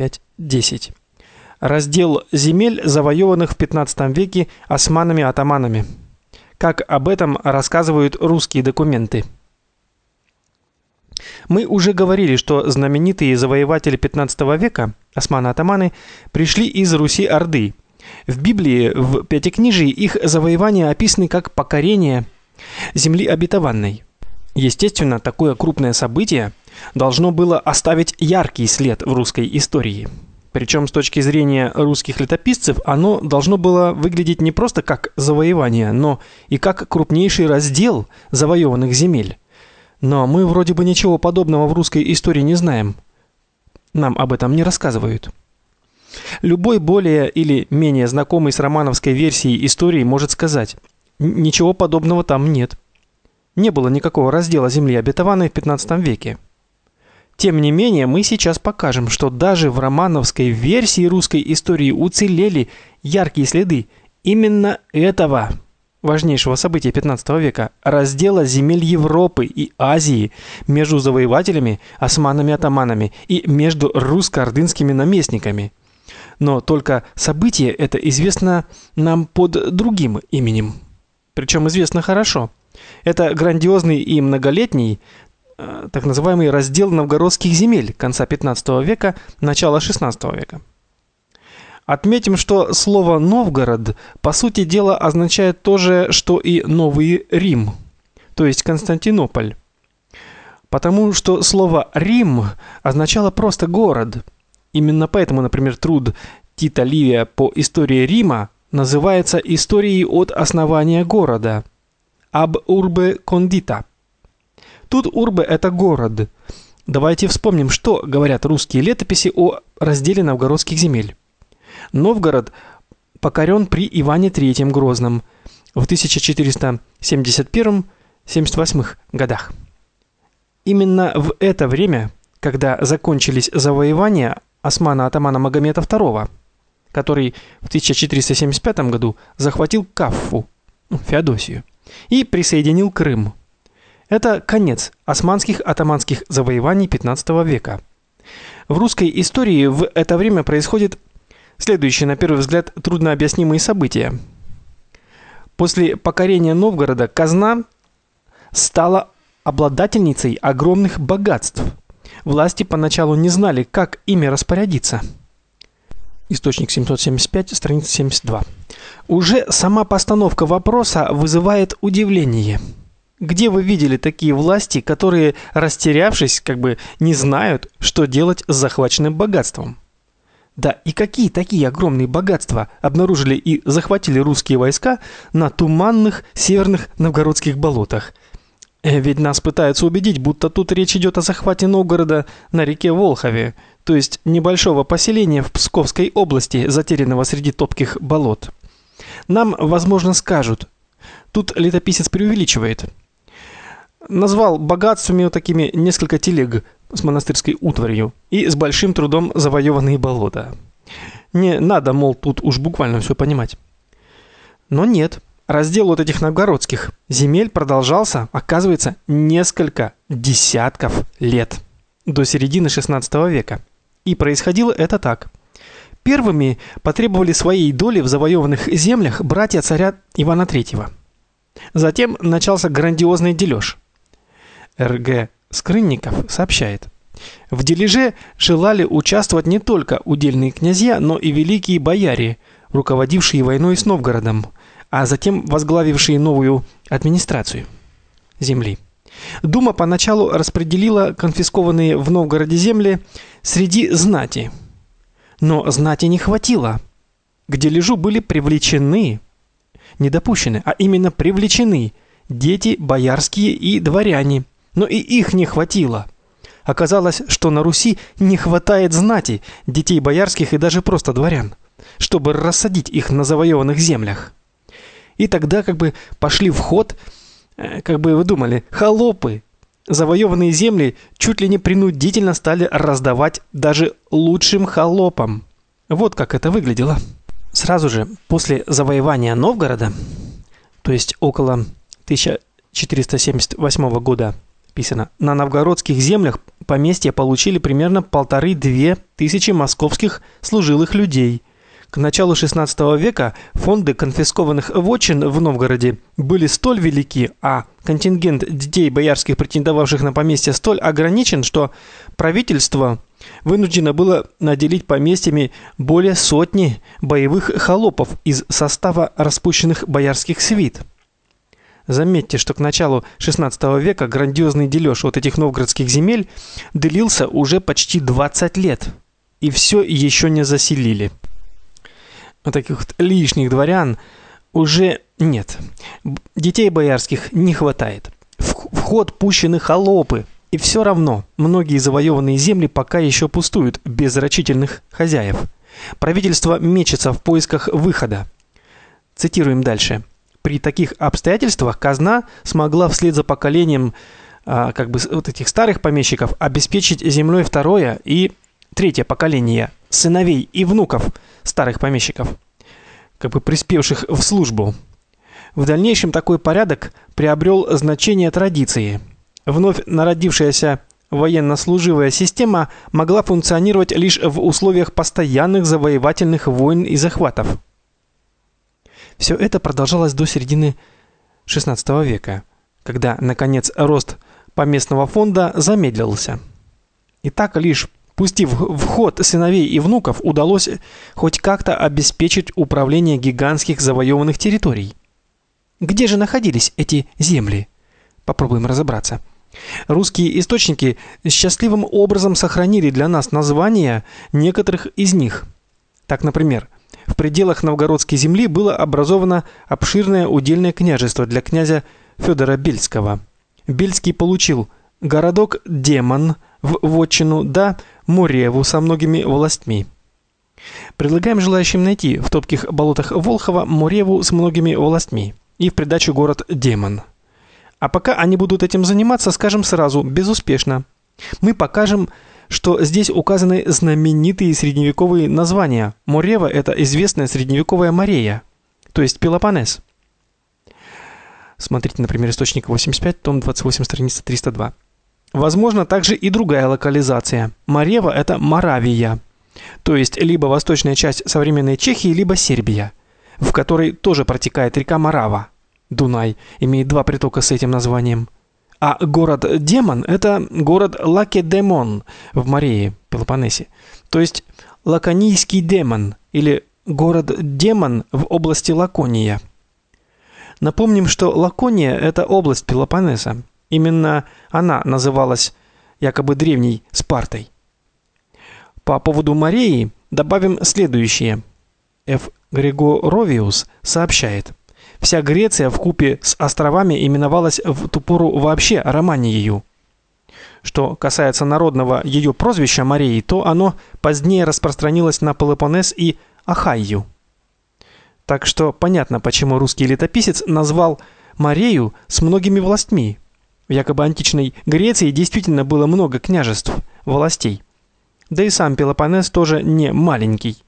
5.10. Раздел земель, завоеванных в 15 веке османами-атаманами. Как об этом рассказывают русские документы. Мы уже говорили, что знаменитые завоеватели 15 века, османы-атаманы, пришли из Руси-Орды. В Библии, в Пятикнижии их завоевания описаны как покорение земли обетованной. Естественно, такое крупное событие должно было оставить яркий след в русской истории. Причем с точки зрения русских летописцев оно должно было выглядеть не просто как завоевание, но и как крупнейший раздел завоеванных земель. Но мы вроде бы ничего подобного в русской истории не знаем. Нам об этом не рассказывают. Любой более или менее знакомый с романовской версией истории может сказать: ничего подобного там нет. Не было никакого раздела земли обетованной в 15 веке. Тем не менее, мы сейчас покажем, что даже в романовской версии русской истории уцелели яркие следы именно этого важнейшего события 15 века раздела земель Европы и Азии между завоевателями, османами-атаманами и между русско-ордынскими наместниками. Но только событие это известно нам под другим именем. Причем известно хорошо. Это грандиозный и многолетний так называемый раздел новгородских земель конца 15 века, начала 16 века. Отметим, что слово Новгород по сути дела означает то же, что и Новый Рим, то есть Константинополь. Потому что слово Рим означало просто город. Именно поэтому, например, труд Тита Ливия по истории Рима называется историей от основания города ab urbe condita. Тут урбе это город. Давайте вспомним, что говорят русские летописи о разделе новгородских земель. Новгород покорен при Иване III Грозном в 1471-78 годах. Именно в это время, когда закончились завоевания османа-атамана Магомета II, который в 1475 году захватил Каффу, Феодосию и присоединил Крым. Это конец османских атаманских завоеваний 15 века. В русской истории в это время происходит следующие, на первый взгляд, труднообъяснимые события. После покорения Новгорода казна стала обладательницей огромных богатств. Власти поначалу не знали, как ими распорядиться. Источник 775, страница 72. Уже сама постановка вопроса вызывает удивление. Где вы видели такие власти, которые, растерявшись, как бы не знают, что делать с захваченным богатством? Да и какие такие огромные богатства обнаружили и захватили русские войска на туманных северных новгородских болотах? Э, ведь нас пытаются убедить, будто тут речь идет о захвате Новгорода на реке Волхове, то есть небольшого поселения в Псковской области, затерянного среди топких болот. Нам, возможно, скажут: тут летописец преувеличивает. Назвал богатствами вот такими несколько телег с монастырской утварью и с большим трудом завоеванные болота. Не надо, мол, тут уж буквально все понимать. Но нет. Раздел вот этих новгородских земель продолжался, оказывается, несколько десятков лет до середины XVI века. И происходило это так: первыми потребовали своей доли в завоеванных землях братья царя Ивана III. Затем начался грандиозный дележ. РГ Скрынников сообщает: в дележе желали участвовать не только удельные князья, но и великие бояре, руководившие войной с Новгородом, а затем возглавившие новую администрацию земли. Дума поначалу распределила конфискованные в Новгороде земли среди знати. Но знати не хватило. К дележу были привлечены, не допущены, а именно привлечены дети боярские и дворяне. Но и их не хватило. Оказалось, что на Руси не хватает знати, детей боярских и даже просто дворян, чтобы рассадить их на завоеванных землях. И тогда как бы пошли в ход Э, как бы вы думали, холопы. Завоеванные земли чуть ли не принудительно стали раздавать даже лучшим холопам. Вот как это выглядело. Сразу же после завоевания Новгорода, то есть около 1478 года, писано: на новгородских землях поместья получили примерно полторы-две тысячи московских служилых людей. К началу XVI века фонды конфискованных вотчин в Новгороде были столь велики, а контингент детей боярских, претендовавших на поместья, столь ограничен, что правительство вынуждено было наделить поместьями более сотни боевых холопов из состава распущенных боярских свит. Заметьте, что к началу XVI века грандиозный дележ вот этих новгородских земель длился уже почти 20 лет, и все еще не заселили. Вот таких вот лишних дворян уже нет. Детей боярских не хватает. В ход пущены холопы, и все равно многие завоеванные земли пока еще пустуют без рачительных хозяев. Правительство мечется в поисках выхода. Цитируем дальше. При таких обстоятельствах казна смогла вслед за поколением а, как бы вот этих старых помещиков обеспечить землей второе и третье поколение сыновей и внуков старых помещиков, как бы приспевших в службу. В дальнейшем такой порядок приобрел значение традиции. Вновь народившаяся военнослуживая система могла функционировать лишь в условиях постоянных завоевательных войн и захватов. Все это продолжалось до середины XVI века, когда наконец рост поместного фонда замедлился. И так лишь пустив в ход сыновей и внуков, удалось хоть как-то обеспечить управление гигантских завоеванных территорий. Где же находились эти земли? Попробуем разобраться. Русские источники счастливым образом сохранили для нас названия некоторых из них. Так, например, в пределах новгородской земли было образовано обширное удельное княжество для князя Федора Бельского. Бельский получил городок Демон в вотчину да Мореву со многими властьми. Предлагаем желающим найти в топких болотах Волхова Мореву с многими властьми и в придачу город Демон. А пока они будут этим заниматься, скажем сразу, безуспешно. Мы покажем что здесь указаны знаменитые средневековые названия. Морева это известная средневековая Морея, то есть Пелопоннес. Смотрите, например, источник 85, том 28, страница 302. Возможно также и другая локализация. Морева это Моравия, то есть либо восточная часть современной Чехии, либо Сербия, в которой тоже протекает река Морава. Дунай имеет два притока с этим названием. А город Демон это город Лакедемон в Марии, Пелопоннесе. То есть Лаконийский демон или город Демон в области Лакония. Напомним, что Лакония это область Пелопоннеса. Именно она называлась якобы древней Спартой. По поводу Марии добавим следующее. Ф. Григоровиус сообщает: Вся Греция в купе с островами именовалась в ту пору вообще Романией. Что касается народного ее прозвища Марии, то оно позднее распространилось на Пелопоннес и Ахайю. Так что понятно, почему русский летописец назвал Марию с многими властьми. В якобы античной Греции действительно было много княжеств, властей. Да и сам Пелопоннес тоже не маленький.